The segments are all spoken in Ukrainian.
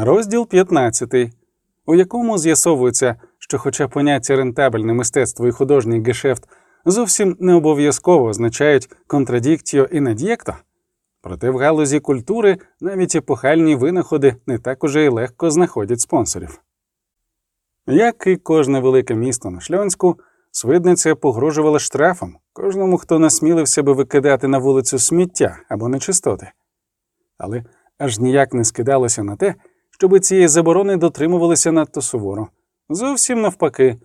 Розділ 15, у якому з'ясовується, що, хоча поняття рентабельне мистецтво і художній гешефт зовсім не обов'язково означають контрадіктіо і над'єкто, проте в галузі культури навіть епохальні винаходи не так уже й легко знаходять спонсорів. Як і кожне велике місто на Шльонську, Свидниця погрожувала штрафом кожному, хто насмілився би викидати на вулицю сміття або нечистоти. Але аж ніяк не скидалося на те, щоби цієї заборони дотримувалися надто суворо. Зовсім навпаки,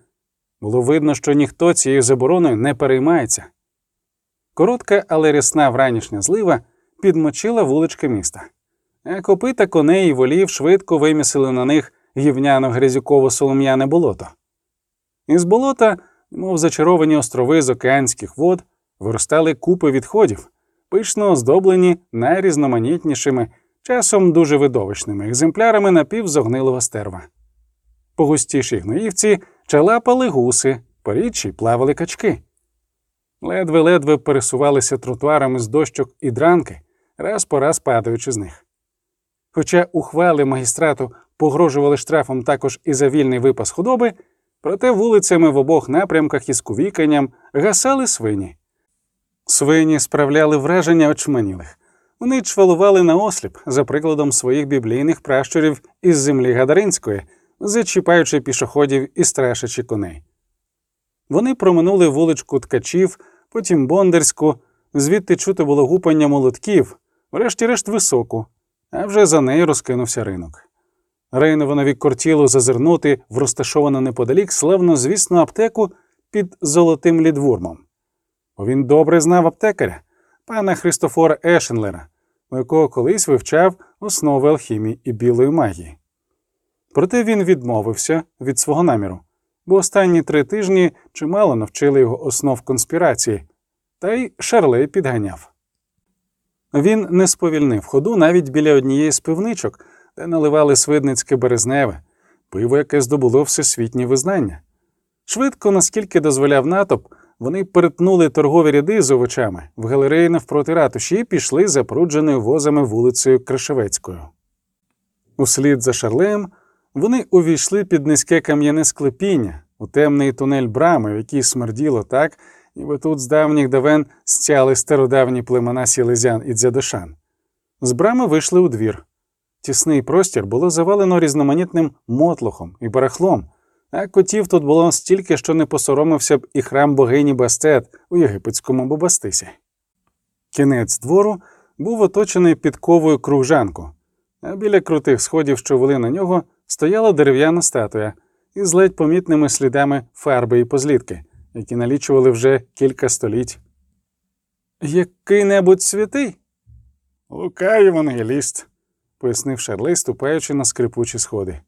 було видно, що ніхто цією забороною не переймається. Коротка, але рясна вранішня злива підмочила вулички міста, а копита коней і волів швидко вимісили на них гівняно грязюково солом'яне болото. Із болота, мов зачаровані острови з океанських вод, виростали купи відходів, пишно оздоблені найрізноманітнішими, часом дуже видовищними екземплярами напівзогнилого стерва. По густішій гноївці чалапали гуси, по річчі плавали качки. Ледве-ледве пересувалися тротуарами з дощок і дранки, раз по раз падаючи з них. Хоча ухвали магістрату погрожували штрафом також і за вільний випас худоби, проте вулицями в обох напрямках із кувіканням гасали свині. Свині справляли враження очманілих. Вони чвалували наосліп, за прикладом своїх біблійних пращурів із землі Гадаринської, зачіпаючи пішоходів і страшачи коней. Вони проминули вуличку ткачів, потім бондарську, звідти чути було гупання молотків, врешті-решт високу, а вже за нею розкинувся ринок. Рейнованові кортіло зазирнути в розташовану неподалік славну звісну аптеку під золотим лідвурмом. Бо він добре знав аптекаря, пана Христофора Ешенлера, у якого колись вивчав основи алхімії і білої магії. Проте він відмовився від свого наміру, бо останні три тижні чимало навчили його основ конспірації, та й шарлей підганяв. Він не сповільнив ходу навіть біля однієї з пивничок, де наливали свидницьке березневе, пиво, яке здобуло всесвітнє визнання. Швидко, наскільки дозволяв натовп, вони перетнули торгові ряди з овочами в галереї навпроти ратуші і пішли запрудженою возами вулицею Крашевецькою. Услід за шарлеєм вони увійшли під низьке кам'яне склепіння у темний тунель брами, в якій смерділо так, ніби тут з давніх давен стяли стародавні племена сілезян і дзядошан. З брами вийшли у двір. Тісний простір було завалено різноманітним мотлухом і барахлом, а котів тут було стільки, що не посоромився б і храм богині Бастет у єгипетському Бобастисі. Кінець двору був оточений підковою кружанку, а біля крутих сходів, що вели на нього, стояла дерев'яна статуя із ледь помітними слідами фарби і позлітки, які налічували вже кілька століть. Який небудь святий? Лука Євангеліст, пояснив Шарлей, ступаючи на скрипучі сходи.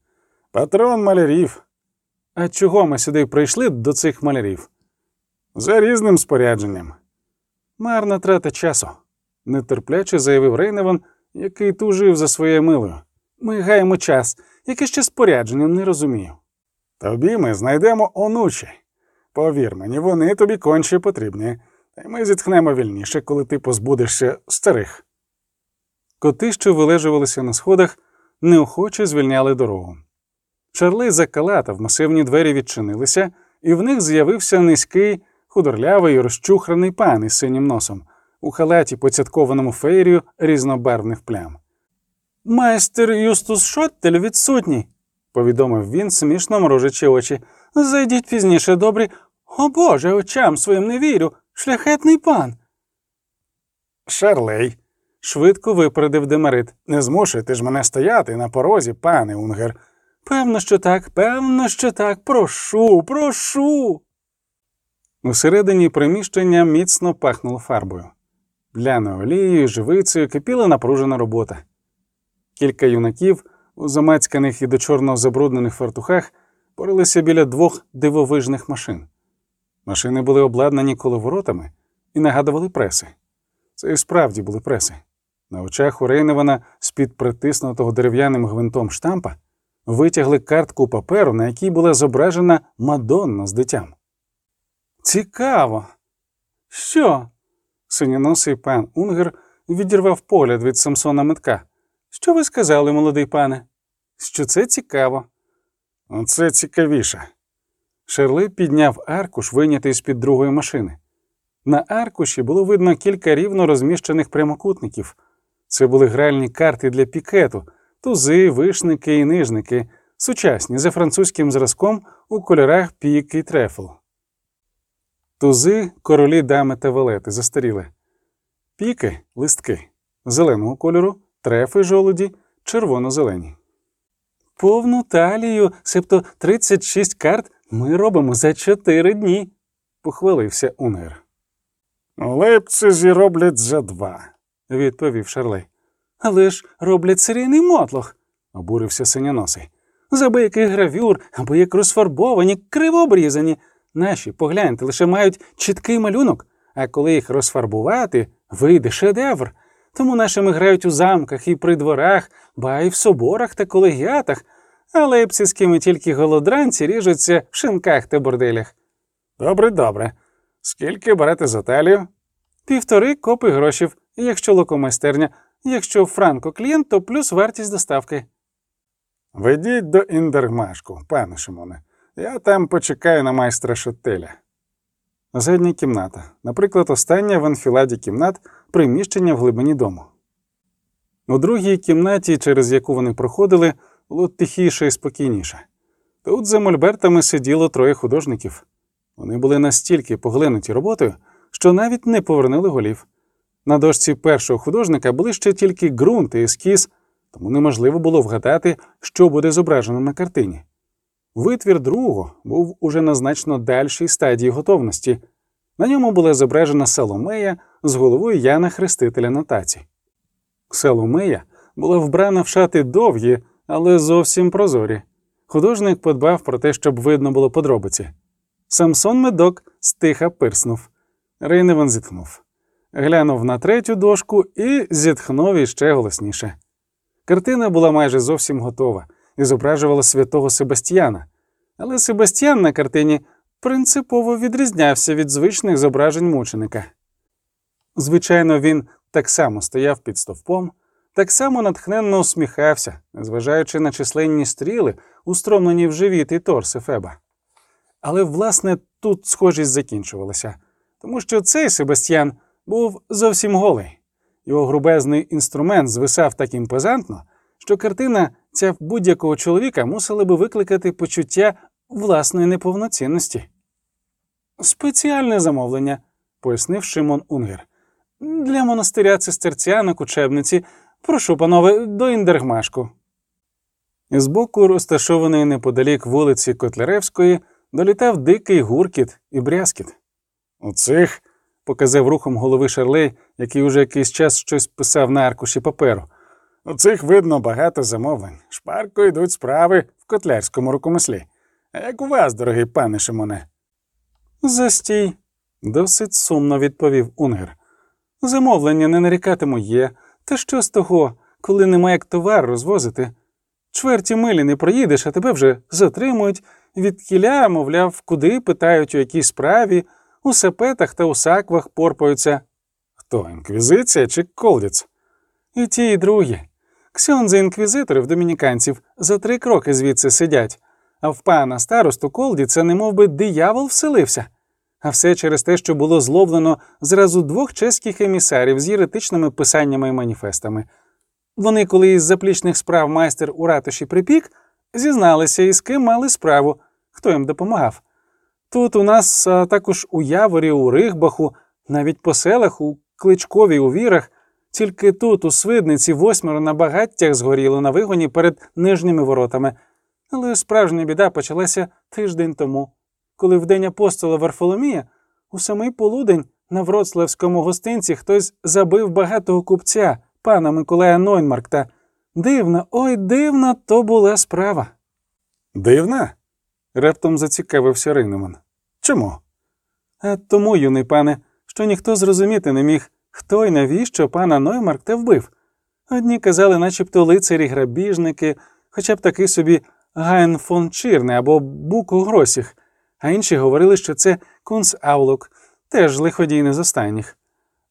Патрон малярів. А чого ми сюди прийшли до цих малярів? За різним спорядженням. Марна трата часу, нетерпляче заявив Рейневан, який тужив за своєю милою. Ми гаємо час, яке ще спорядження не розумію. Тобі ми знайдемо онучі. Повір мені, вони тобі конче потрібні, та й ми зітхнемо вільніше, коли ти позбудешся старих. Коти, що вилежувалися на сходах, неохоче звільняли дорогу. Шарлей закалатав, масивні двері відчинилися, і в них з'явився низький, худорлявий, розчухраний пан із синім носом, у халаті, поцяткованому феєрію різнобарвних плям. Майстер Юстус Шоттель відсутній, повідомив він, смішно мружачи очі. Зайдіть пізніше, добрі. О Боже, очам своїм не вірю. Шляхетний пан. Шарлей, швидко випередив Демерит. Не змушуйте ж мене стояти на порозі, пане Унгер. Певно, що так, певно, що так. Прошу, прошу. Усередині приміщення міцно пахнуло фарбою. Бляною олією, живицею кипіла напружена робота. Кілька юнаків, у замацьканих і до чорного забруднених фартухах, порилися біля двох дивовижних машин. Машини були обладнані коловоротами і нагадували преси. Це і справді були преси. На очах у Рейневана з-під притиснутого дерев'яним гвинтом штампа витягли картку паперу, на якій була зображена Мадонна з дитям. Цікаво. Що? Синяносий пан Унгер відірвав погляд від Самсона Метка. Що ви сказали, молодий пане? що це цікаво. Оце цікавіше. Шерли підняв аркуш, вийнятий з під другої машини. На аркуші було видно кілька рівно розміщених прямокутників. Це були гральні карти для пікету, тузи, вишники і нижники, сучасні за французьким зразком у кольорах пік і трефл. Тузи, королі, дами та валети застаріли. Піки листки зеленого кольору, трефи жолуді, червоно-зелені. Повну талію, себто 36 карт, ми робимо за 4 дні, похвалився Унгер. У Лейпцизі роблять за два. відповів Шарлей. Але ж роблять серійний мотлох, обурився синяносий. Забийки гравюр або як розфарбовані, криво обрізані. Наші, погляньте, лише мають чіткий малюнок, а коли їх розфарбувати, вийде шедевр. Тому нашими грають у замках і при дворах, ба й в соборах та колегіатах, а лейпцизькими тільки голодранці ріжуться в шинках та борделях. Добре, добре. Скільки берете за талію? Півтори копи грошів, якщо loco майстерня, якщо franco клієнт, то плюс вартість доставки. Ведіть до гінтергмашку, пане Шимоне. Я там почекаю на майстра Шотеля. Задня кімната, наприклад, остання в анфіладі кімнат приміщення в глибині дому. У другій кімнаті, через яку вони проходили, було тихіше і спокійніше. Тут за мольбертами сиділо троє художників. Вони були настільки поглинуті роботою, що навіть не повернули голів. На дошці першого художника були ще тільки ґрунт і ескіз, тому неможливо було вгадати, що буде зображено на картині. Витвір другого був уже на значно дальшій стадії готовності. На ньому була зображена Соломея з головою Яна Хрестителя на таці. Соломея була вбрана в шати довгі, але зовсім прозорі. Художник подбав про те, щоб видно було подробиці. Самсон медок стиха пирснув. Рейневан зітхнув. Глянув на третю дошку і зітхнув іще голосніше. Картина була майже зовсім готова і зображувала святого Себастьяна, але Себастьян на картині принципово відрізнявся від звичних зображень мученика. Звичайно, він так само стояв під стовпом, так само натхненно усміхався, незважаючи на численні стріли, устромлені в живіт і торси Феба. Але, власне, тут схожість закінчувалася, тому що цей Себастьян був зовсім голий. Його грубезний інструмент звисав так імпозантно, що картина ця будь-якого чоловіка мусила би викликати почуття власної неповноцінності. Спеціальне замовлення, пояснив Шимон Унгер. Для монастиря цистерціанок учебниці прошу, панове, до індергмашку. З боку розташованої неподалік вулиці Котляревської долітав дикий гуркіт і брязкіт. У цих, показав рухом голови Шарлей, який уже якийсь час щось писав на аркуші паперу. у цих видно багато замовлень. Шпарко йдуть справи в котлярському рукомислі. А як у вас, дорогий пане Шимоне? Застій, досить сумно відповів Унгер. Замовлення не нарікатиму є. Та що з того, коли нема як товар розвозити? Чверті милі не проїдеш, а тебе вже затримують, від кіля, мовляв, куди питають у якій справі, у сапетах та у саквах порпаються. Хто інквізиція чи колдіц? І ті, і другі. Ксьонзи інквізиторів домініканців за три кроки звідси сидять, а в пана старосту колді це немов би диявол вселився. А все через те, що було зловлено зразу двох чеських емісарів з єретичними писаннями і маніфестами. Вони, коли із заплічних справ майстер у ратуші припік, зізналися, із ким мали справу, хто їм допомагав. Тут у нас, а також у Яворі, у Рихбаху, навіть по селах, у Кличкові, у Вірах, тільки тут, у Свидниці, восьмеро на багаттях згоріло на вигоні перед нижніми воротами. Але справжня біда почалася тиждень тому, коли в день апостола Варфоломія у самий полудень на вроцлавському гостинці хтось забив багатого купця, пана Миколая Нойнмаркта. Дивна, ой, дивна то була справа. Дивна? Раптом зацікавився Рейнеман. Чому? А тому, юний пане, що ніхто зрозуміти не міг, хто й навіщо пана Ноймаркта вбив. Одні казали, начебто лицарі грабіжники, хоча б такий собі Гайн фон Чірне або Буко Гросіх, а інші говорили, що це Кунс Аулок, теж лиходій не з останніх.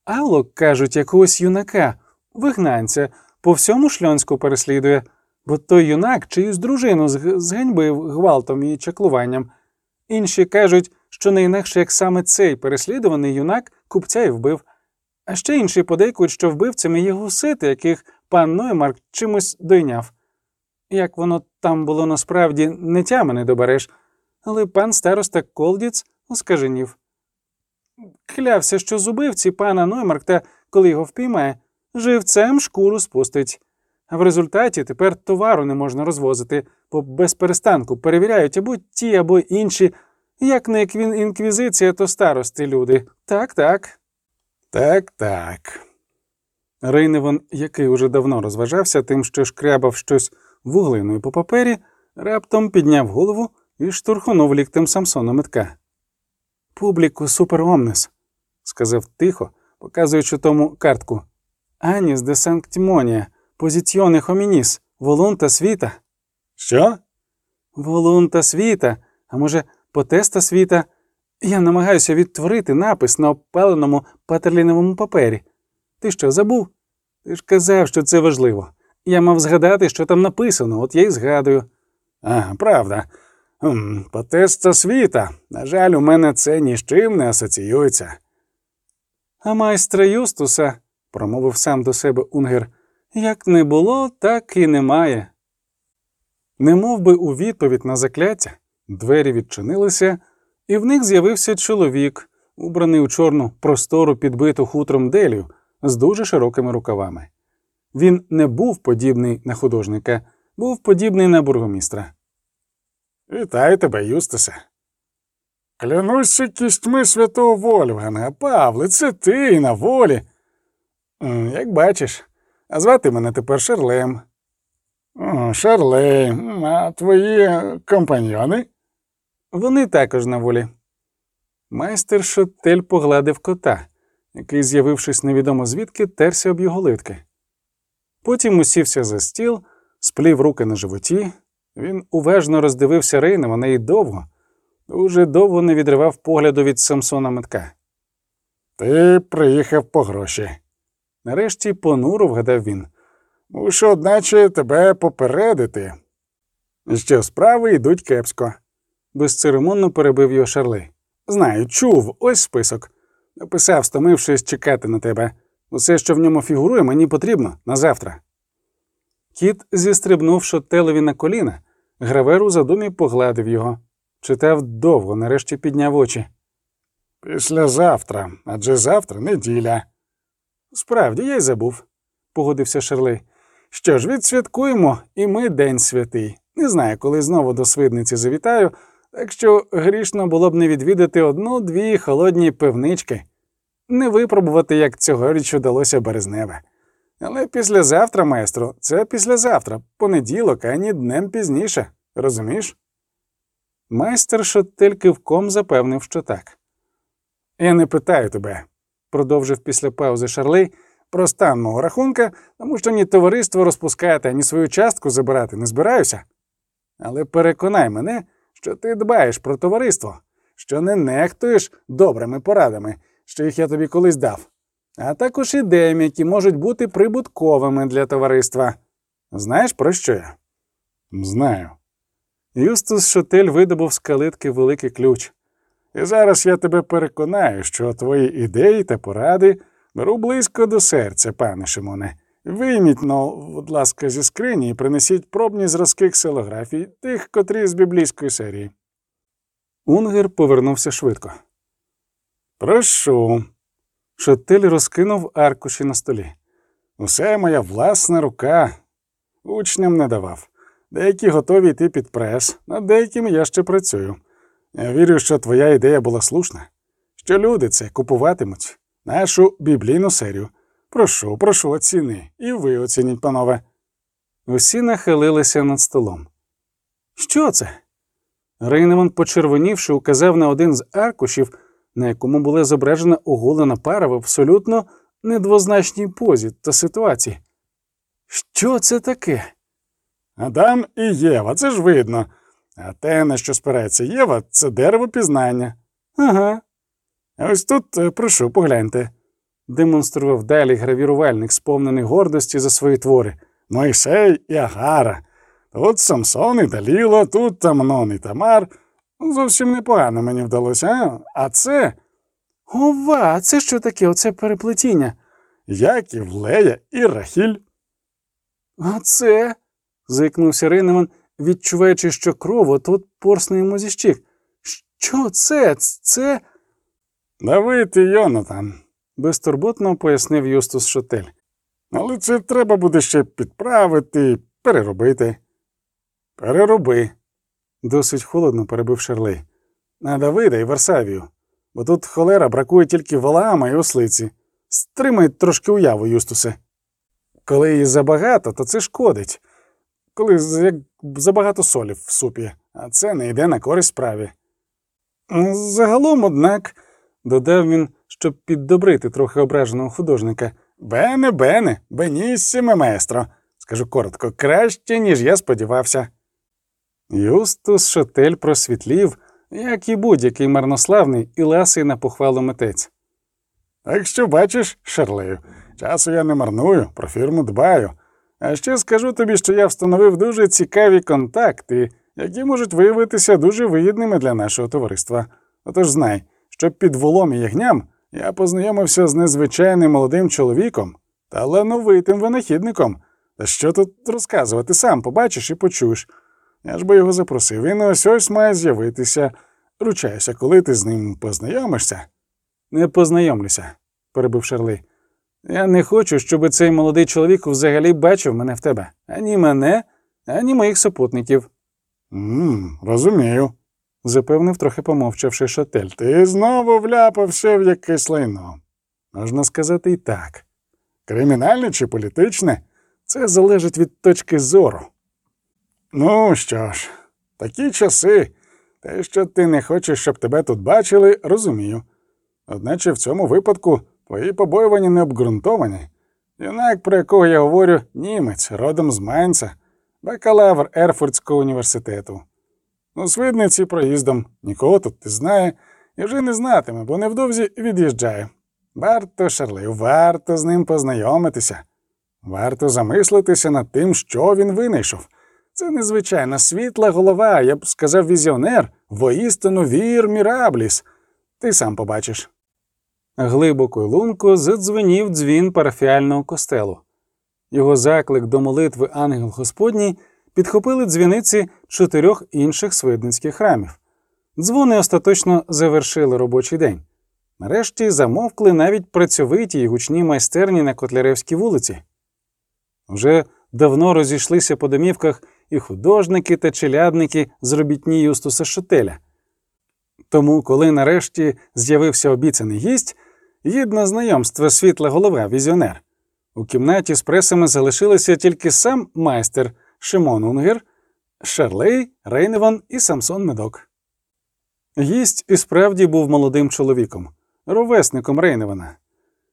Аулок, кажуть, якогось юнака, вигнанця, по всьому шльонську переслідує. Бо той юнак чиюсь дружину зганьбив гвалтом і чаклуванням. Інші кажуть, що не інакше як саме цей переслідуваний юнак купця й вбив. А ще інші подейкують, що вбивцями є гусити, яких пан Ноймарк чимось дойняв. Як воно там було насправді, не тями не добереш, але пан староста Колдіц оскаженів. Клявся, що з убивці пана Ноймаркта, коли його впіймає, живцем шкуру спустить. А в результаті тепер товару не можна розвозити, бо без перестанку перевіряють або ті, або інші. Як не інквізиція, то старости люди. Так, так. Так, так. Рейневан, який уже давно розважався тим, що шкрябав щось вуглиною по папері, раптом підняв голову і штурхнув ліктем Самсона метка. Публіку супер омнес, сказав тихо, показуючи тому картку. Аніс де санктімонія, позіціоне хомініс, волунта світа. Що? Волунта світа, а може, потеста світа. Я намагаюся відтворити напис на обпаленому патерліновому папері. Ти що, забув? Ти ж казав, що це важливо. Я мав згадати, що там написано, от я й згадую. А, правда. Потеста світа. На жаль, у мене це ні з чим не асоціюється. А майстра Юстуса, промовив сам до себе Унгер, як не було, так і немає. Немов би у відповідь на закляття, двері відчинилися, і в них з'явився чоловік, убраний у чорну простору підбиту хутром делію з дуже широкими рукавами. Він не був подібний на художника, був подібний на бургомістра. Вітаю тебе, Юстасе. Клянуся кістьми святого Вольфганга. Павле, це ти на волі. Як бачиш, а звати мене тепер Шерлем. О, Шарлей, а твої компаньйони? Вони також на волі. Майстер Шотель погладив кота, який, з'явившись невідомо звідки, терся об його литки. Потім усівся за стіл, сплів руки на животі. Він уважно роздивився Рейнемана і довго, дуже довго не відривав погляду від Самсона метка. Ти приїхав по гроші. Нарешті понуро вгадав він. Мушу, одначе, тебе попередити. Що справи йдуть кепсько. Безцеремонно перебив його Шарли. Знаю, чув, ось список. Написав, стомившись чекати на тебе. Усе, що в ньому фігурує, мені потрібно на завтра. Кіт зістрибнув шотелеві на коліна, гравер у задумі погладив його. Читав довго, нарешті підняв очі. Післязавтра, адже завтра неділя. Справді, я й забув, погодився Шерлей. Що ж, відсвяткуємо, і ми день святий. Не знаю, коли знову до свидниці завітаю, так що грішно було б не відвідати одну-дві холодні пивнички, не випробувати, як цьогоріч удалося березневе. Але післязавтра, майстро, це післязавтра, понеділок, ані днем пізніше, розумієш? Майстер Шоттель кивком запевнив, що так. Я не питаю тебе, Продовжив після паузи Шарлей, про стан мого рахунка, тому що ні товариство розпускати, ані свою частку забирати не збираюся. Але переконай мене, що ти дбаєш про товариство, що не нехтуєш добрими порадами, що їх я тобі колись дав, а також ідеями, які можуть бути прибутковими для товариства. Знаєш, про що я? Знаю. Юстус Шотель видобув з калитки великий ключ. І зараз я тебе переконаю, що твої ідеї та поради беру близько до серця, пане Шимоне. Вийміть, ну, будь ласка, зі скрині і принесіть пробні зразки ксилографій, тих, котрі з біблійської серії. Унгер повернувся швидко. Прошу, Шотель розкинув аркуші на столі. усе моя власна рука. Учням не давав. Деякі готові йти під прес, над деякими я ще працюю. Я вірю, що твоя ідея була слушна, що люди це купуватимуть, нашу біблійну серію. Прошу, прошу, оціни, і ви оцініть, панове. Усі нахилилися над столом. Що це? Рейнеман, почервонівши, указав на один з аркушів, на якому була зображена оголена пара в абсолютно недвозначній позі та ситуації. Що це таке? Адам і Єва, це ж видно. А те, на що спирається Єва, це дерево пізнання. Ага, ось тут, е, прошу, погляньте. демонстрував далі гравірувальник, сповнений гордості за свої твори. Мойсей і Агара. Тут Самсон і Даліло, тут Тамнон і Тамар. Зовсім непогано мені вдалося, а? А це Ова, це що таке? Оце переплетіння. Яків, Лея і Рахіль. А це. зикнувся Рейнеман, відчуваючи, що кров от порсне йому зі щік. Що це? Це. І Йонатан. безтурботно пояснив Юстус Шотель. Але це треба буде ще підправити, переробити. Перероби. Досить холодно перебив Шерлей. На Давида і Варсавію. Бо тут холера бракує тільки Валаама і ослиці. Стримай трошки уяву, Юстусе. Коли її забагато, то це шкодить. Коли як забагато солі в супі, а це не йде на користь справі. Загалом, однак, Додав він, щоб піддобрити трохи ображеного художника. бене, бене, беніссіме маестро. Скажу коротко, краще, ніж я сподівався. Юстус Шотель просвітлів, як і будь-який марнославний і ласий на похвалу митець. Так що, бачиш, Шарлею, часу я не марную, про фірму дбаю. А ще скажу тобі, що я встановив дуже цікаві контакти, які можуть виявитися дуже вигідними для нашого товариства. Отож знай, що під волом і ягням я познайомився з незвичайним молодим чоловіком, талановитим винахідником. Та що тут розказувати, сам побачиш і почуєш. Я ж би його запросив, він ось ось має з'явитися. Ручаюся, коли ти з ним познайомишся. Не познайомлюся, перебив Шарлей. Я не хочу, щоб цей молодий чоловік взагалі бачив мене в тебе. Ані мене, ані моїх супутників, Мм, розумію. запевнив, трохи помовчавши шотель. Ти знову вляпався в якесь лайно. Можна сказати і так. Кримінальне чи політичне це залежить від точки зору. Ну що ж, такі часи. Те, що ти не хочеш, щоб тебе тут бачили, розумію. Одначе в цьому випадку твої побоювання не обґрунтовані. Юнак, про якого я говорю, німець, родом з Майнца, бакалавр Ерфуртського університету. У свидниці проїздом нікого тут не знає і вже не знатиме, бо невдовзі від'їжджає. Варто, Шарлею, варто з ним познайомитися. Варто замислитися над тим, що він винайшов. Це незвичайна світла голова, я б сказав, візіонер, воістину вір мірабліс. Ти сам побачиш. Глибоко лунко задзвенів дзвін парафіального костелу. Його заклик до молитви ангел Господній підхопили дзвіниці чотирьох інших свидницьких храмів. Дзвони остаточно завершили робочий день. Нарешті замовкли навіть працьовиті й гучні майстерні на Котляревській вулиці. Вже давно розійшлися по домівках і художники та челядники з робітні Юстуса Шотеля. Тому, коли нарешті з'явився обіцяний гість, гідна знайомства світла голова, візіонер. У кімнаті з пресами залишилися тільки сам майстер Шимон Унгер, Шарлей, Рейневан і Самсон Медок. Гість і справді був молодим чоловіком, ровесником Рейневана.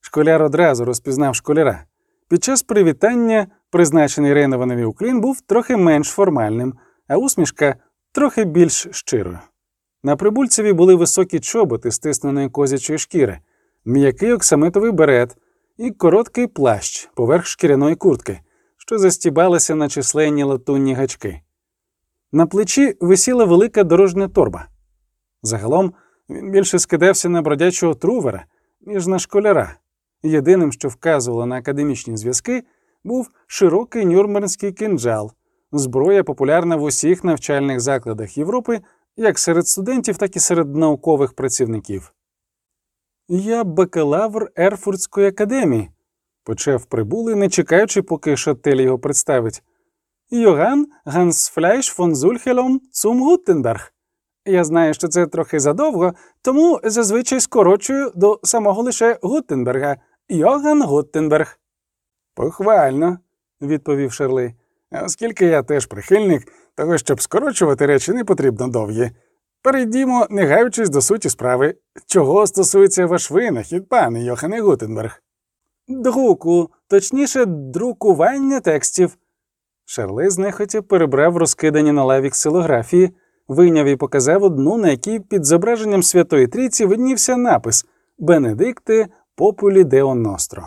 Школяр одразу розпізнав школяра. Під час привітання, призначений Рейневанові уклін, був трохи менш формальним, а усмішка трохи більш щирою. На прибульцеві були високі чоботи стисненої козячої шкіри, м'який оксамитовий берет і короткий плащ поверх шкіряної куртки, що застібалися на численні латунні гачки. На плечі висіла велика дорожня торба. Загалом він більше скидався на бродячого трувера, ніж на школяра. Єдиним, що вказувало на академічні зв'язки, був широкий нюрнбернський кинджал, зброя популярна в усіх навчальних закладах Європи, як серед студентів, так і серед наукових працівників. Я бакалавр Ерфуртської академії, почав прибулий, не чекаючи, поки шотель його представить. Йоган Гансфляйш фон Зульхелом Цум Гуттенберг. Я знаю, що це трохи задовго, тому зазвичай скорочую до самого лише Гуттенберга Йоган Гуттенберг. Похвально, відповів Шерли. Оскільки я теж прихильник того, щоб скорочувати речі, не потрібно довгі. Перейдімо, не гаючись до суті справи, чого стосується ваш винахід, пане Йохане Гутенберг. Друку, точніше, друкування текстів. Шерли знехотя перебрав розкидані на лаві ксилографії, вийняв і показав одну, на якій під зображенням Святої Трійці виднівся напис Бенедикте популі део ностро.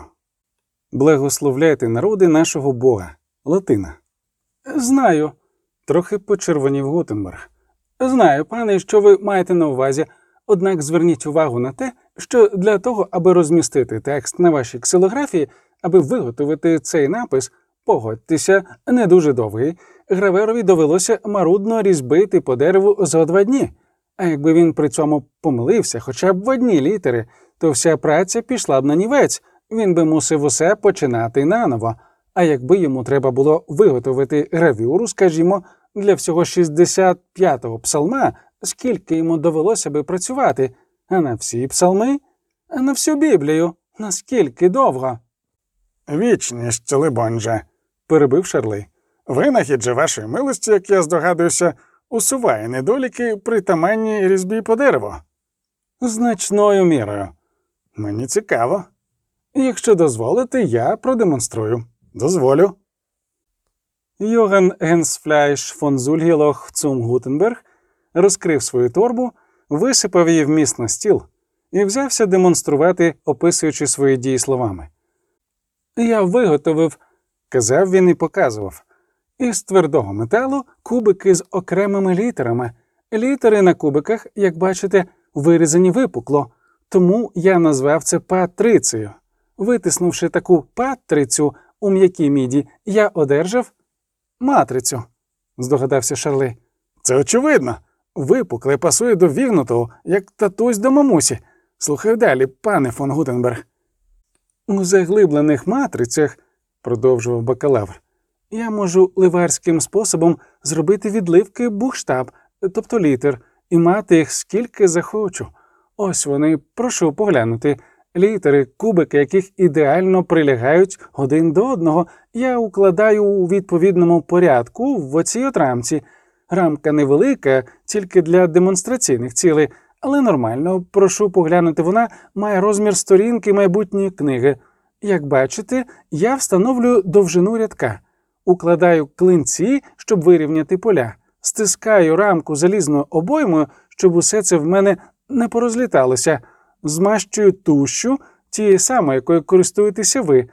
Благословляйте народи нашого Бога. Латина. Знаю, Трохи почервонів Гутенберг. Знаю, пане, що ви маєте на увазі, однак зверніть увагу на те, що для того, аби розмістити текст на вашій ксилографії, аби виготовити цей напис, погодьтеся, не дуже довгий, граверові довелося марудно різьбити по дереву за два дні. А якби він при цьому помилився хоча б в одні літери, то вся праця пішла б на нівець, він би мусив усе починати наново. А якби йому треба було виготовити гравюру, скажімо, для всього 65-го псалма, скільки йому довелося би працювати, а на всі псалми, а на всю Біблію, наскільки довго? Вічність, либонь перебив Шарли. Винахід же вашої милості, як я здогадуюся, усуває недоліки притаманній різьбі по дереву. Значною мірою. Мені цікаво. Якщо дозволите, я продемонструю. Дозволю. Йоган Генсфляйш фон Зульгілох Цум Гутенберг розкрив свою торбу, висипав її вміст на стіл і взявся демонструвати, описуючи свої дії словами. Я виготовив, казав він і показував, із твердого металу кубики з окремими літерами. Літери на кубиках, як бачите, вирізані випукло, тому я назвав це патрицею. Витиснувши таку патрицю у м'якій міді, я одержав матрицю, здогадався Шарли. Це очевидно. Випукле пасує до вігнутого, як татусь до мамусі. Слухай далі, пане фон Гутенберг. У заглиблених матрицях, продовжував бакалавр, я можу ливарським способом зробити відливки бухштаб, тобто літер, і мати їх скільки захочу. Ось вони, прошу поглянути. Літери, кубики, яких ідеально прилягають один до одного, я укладаю у відповідному порядку в оцій от рамці. Рамка невелика, тільки для демонстраційних цілей, але нормально, прошу поглянути, вона має розмір сторінки майбутньої книги. Як бачите, я встановлюю довжину рядка, укладаю клинці, щоб вирівняти поля, стискаю рамку залізною обоймою, щоб усе це в мене не порозліталося, змащую тущу, тієї самої, якою користуєтеся ви.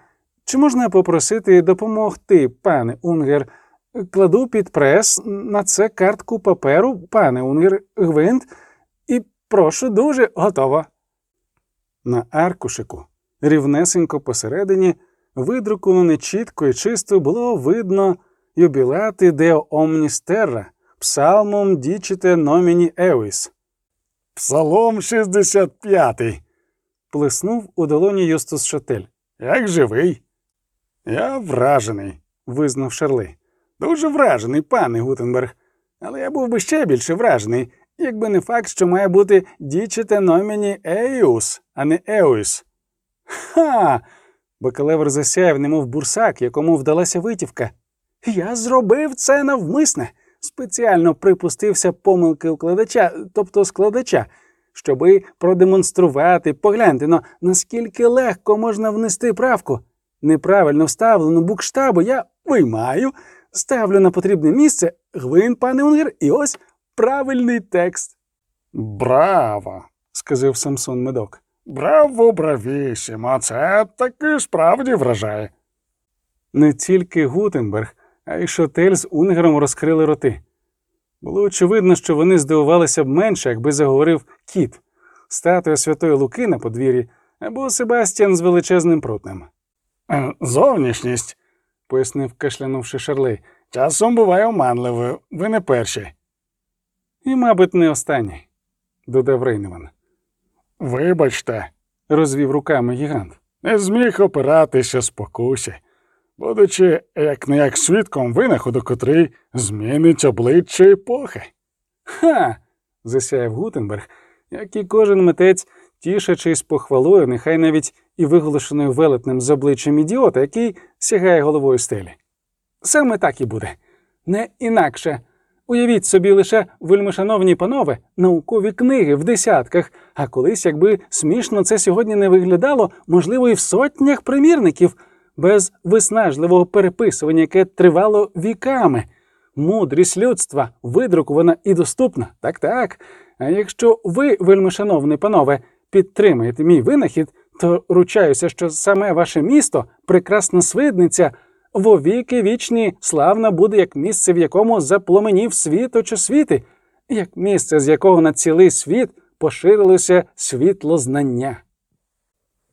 Чи можна попросити допомогти, пане Унгер? Кладу під прес на це картку паперу, пане Унгер, гвинт, і прошу дуже готово. На аркушику, рівнесенько посередині, видруковане чітко і чисто було видно юбілати Део Омніс Терра, псалмом дічите номіні Еуіс. Псалом 65-й. Плеснув у долоні Юстус Шатель. Як живий? Я вражений, визнав Шарли. Дуже вражений, пане Гутенберг. Але я був би ще більше вражений, якби не факт, що має бути дічите номіні Еюс, а не Еуіс. Ха. Бакалевр засяяв, немов бурсак, якому вдалася витівка. Я зробив це навмисне, спеціально припустився помилки укладача, тобто складача, щоби продемонструвати, погляньте, но наскільки легко можна внести правку. Неправильно вставлену букштабу я виймаю, ставлю на потрібне місце гвин, пане Унгер, і ось правильний текст. Браво! сказав Самсон медок. Браво, бравісімо, це таки справді вражає. Не тільки Гутенберг, а й Шотель з Унгером розкрили роти. Було очевидно, що вони здивувалися б менше, якби заговорив кіт, статуя Святої Луки на подвір'ї або Себастьян з величезним прутнем. Е, Зовнішність, пояснив, кашлянувши Шарлей, часом буває оманливою, ви не перші. І, мабуть, не останній, додав Рейневан. Вибачте, розвів руками гігант. Не зміг опиратися спокусі, будучи як не як свідком винаходу, котрий змінить обличчя епохи. Ха. засяяв Гутенберг, як і кожен митець, тішачись похвалою, нехай навіть і виголошеною велетнем з обличчям ідіота, який сягає головою стелі. Саме так і буде, не інакше. Уявіть собі лише, вельмишановні панове, наукові книги в десятках, а колись, якби смішно це сьогодні не виглядало, можливо, і в сотнях примірників, без виснажливого переписування, яке тривало віками. Мудрість людства видрукована і доступна. Так так. А якщо ви, вельмишановні панове, підтримаєте мій винахід, то ручаюся, що саме ваше місто, прекрасна свидниця, вовіки вічні, славно буде як місце, в якому запломенів світ очосвіти, як місце, з якого на цілий світ поширилося світло знання.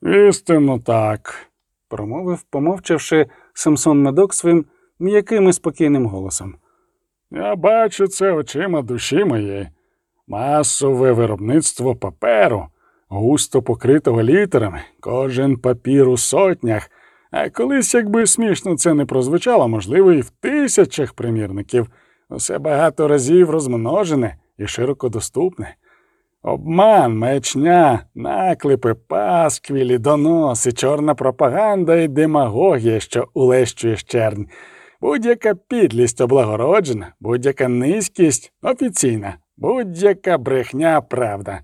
Істинно так. Промовив, помовчавши Самсон Медок своїм м'яким і спокійним голосом. Я бачу це очима душі моєї. Масове виробництво паперу, густо покритого літерами, кожен папір у сотнях. А колись, якби смішно це не прозвучало, можливо, і в тисячах примірників, усе багато разів розмножене і широко доступне. Обман, маячня, наклепи, пасквілі, доноси, чорна пропаганда і демагогія, що улещує щернь. Будь-яка підлість облагороджена, будь-яка низькість офіційна, будь-яка брехня правда,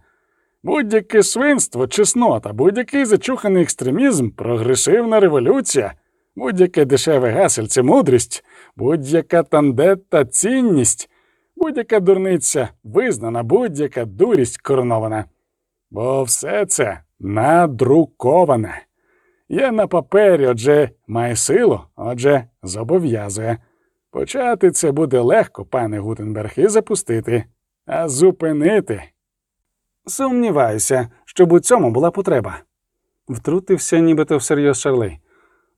будь-яке свинство, чеснота, будь-який зачуханий екстремізм, прогресивна революція, будь-яке дешеве гасельце мудрість, будь-яка тандетта цінність, будь-яка дурниця визнана, будь-яка дурість коронована. Бо все це надруковане. Є на папері, отже, має силу, отже, зобов'язує. Почати це буде легко, пане Гутенберг, і запустити, а зупинити. Сумніваюся, щоб у цьому була потреба. Втрутився нібито всерйоз Шарлей.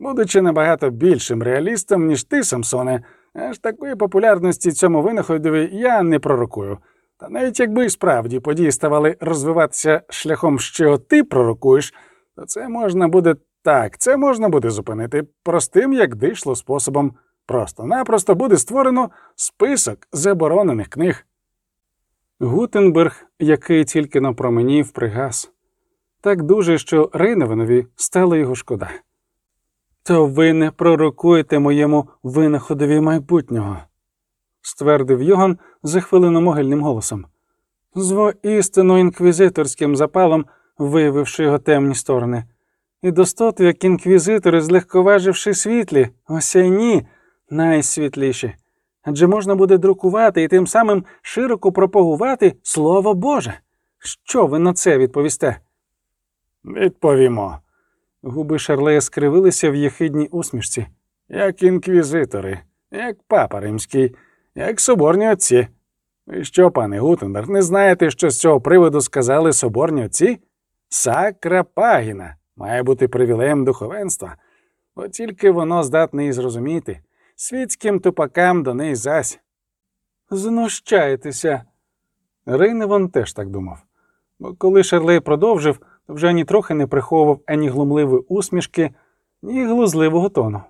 Будучи набагато більшим реалістом, ніж ти, Самсоне, аж такої популярності цьому винаходові я не пророкую. Та навіть якби і справді події ставали розвиватися шляхом, що ти пророкуєш, то це можна буде так, це можна буде зупинити простим, як дишло способом. Просто-напросто буде створено список заборонених книг. Гутенберг, який тільки на променів пригас, так дуже, що Рейневанові стало його шкода. То ви не пророкуєте моєму винаходові майбутнього, ствердив Йоган за хвилину могильним голосом, з воістину інквізиторським запалом виявивши його темні сторони. І достоту, як інквізитори, злегковаживши світлі, осяйні, найсвітліші. Адже можна буде друкувати і тим самим широко пропагувати Слово Боже. Що ви на це відповісте? Відповімо, Губи Шарлея скривилися в єхидній усмішці. як інквізитори, як папа римський, як соборні отці. Ви що, пане Гутенберг, не знаєте, що з цього приводу сказали соборні отці? Сакра пагіна має бути привілеєм духовенства, бо тільки воно здатне і зрозуміти. Світським тупакам до неї зась. Знущаєтеся. Рейневан теж так думав. Бо коли Шарлей продовжив, вже ні трохи не приховував ані глумливої усмішки, ні глузливого тону.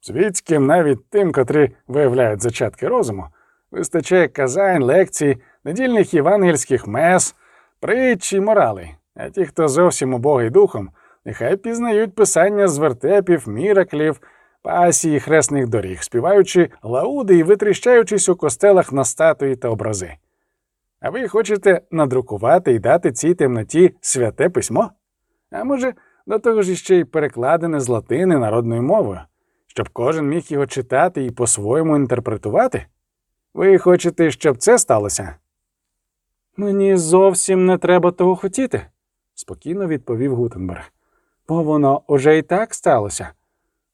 Світським, навіть тим, котрі виявляють зачатки розуму, вистачає казань, лекцій, недільних євангельських мес, притч і моралей. А ті, хто зовсім убогий духом, нехай пізнають писання з вертепів, міраклів, пасії, хресних доріг, співаючи лауди і витріщаючись у костелах на статуї та образи. А ви хочете надрукувати і дати цій темноті святе письмо? А може, до того ж іще й перекладене з латини народною мовою, щоб кожен міг його читати і по-своєму інтерпретувати? Ви хочете, щоб це сталося? Мені зовсім не треба того хотіти, спокійно відповів Гутенберг. Бо воно уже і так сталося.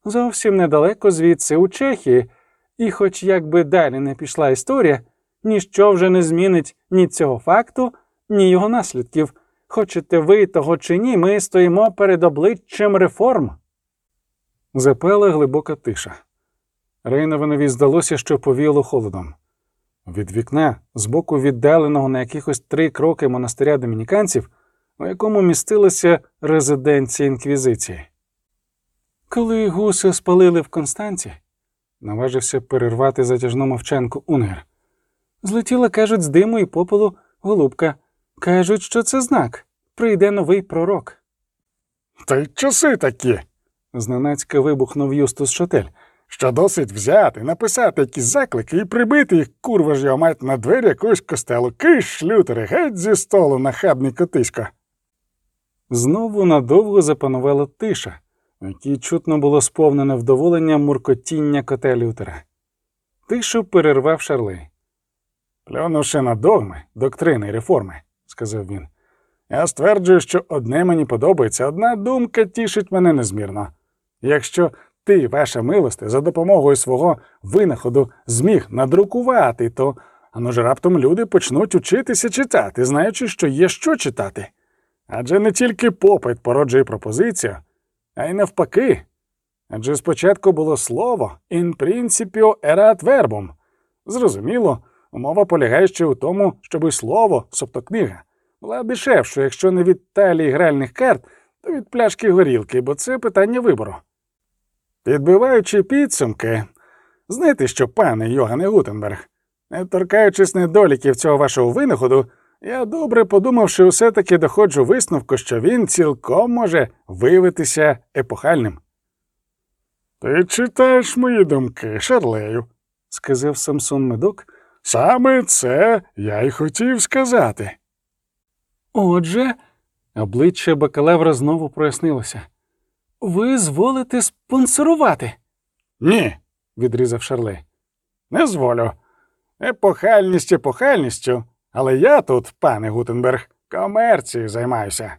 Зовсім недалеко звідси, у Чехії, і хоч якби далі не пішла історія, ніщо вже не змінить ні цього факту, ні його наслідків. Хочете ви того чи ні, ми стоїмо перед обличчям реформ. Запела глибока тиша. Рейнованові здалося, що повіло холодом. Від вікна, з боку віддаленого на якихось три кроки монастиря домініканців, у якому містилася резиденція інквізиції. Коли гуси спалили в Констанці, наважився перервати затяжну мовчанку Унгер. Злетіла, кажуть, з диму і попелу голубка. Кажуть, що це знак. Прийде новий пророк. Та й часи такі, Зненацька вибухнув Юстус Шотель. що досить взяти, написати якісь заклики і прибити їх, курва ж його мать, на двері якогось костелу. Киш, шлютери, геть зі столу, нахабний котисько. Знову надовго запанувала тиша, в якій чутно було сповнене вдоволення муркотіння кота Лютера. Тишу перервав Шарлей. Плюнувши на догми, доктрини, реформи, сказав він. Я стверджую, що одне мені подобається, одна думка тішить мене незмірно. Якщо ти, ваша милосте, за допомогою свого винаходу зміг надрукувати, то ано ж раптом люди почнуть учитися читати, знаючи, що є що читати. Адже не тільки попит породжує пропозицію, а й навпаки. Адже спочатку було слово in principio erat verbum. Зрозуміло, умова полягає ще у тому, щоб і слово, тобто книга, була дешевшою, якщо не від талії гральних карт, то від пляшки горілки, бо це питання вибору. Підбиваючи підсумки, знаєте що, пане Йогане Гутенберг, не торкаючись недоліків цього вашого винаходу, я добре подумав, що все-таки доходжу висновку, що він цілком може виявитися епохальним. Ти читаєш мої думки, Шарлею, сказав Самсон Медок. Саме це я й хотів сказати. Отже, обличчя бакалавра знову прояснилося. Ви зволите спонсорувати. Ні, відрізав Шарлей. Не зволю. Епохальність епохальністю, але я тут, пане Гутенберг, комерцією займаюся.